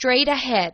straight ahead.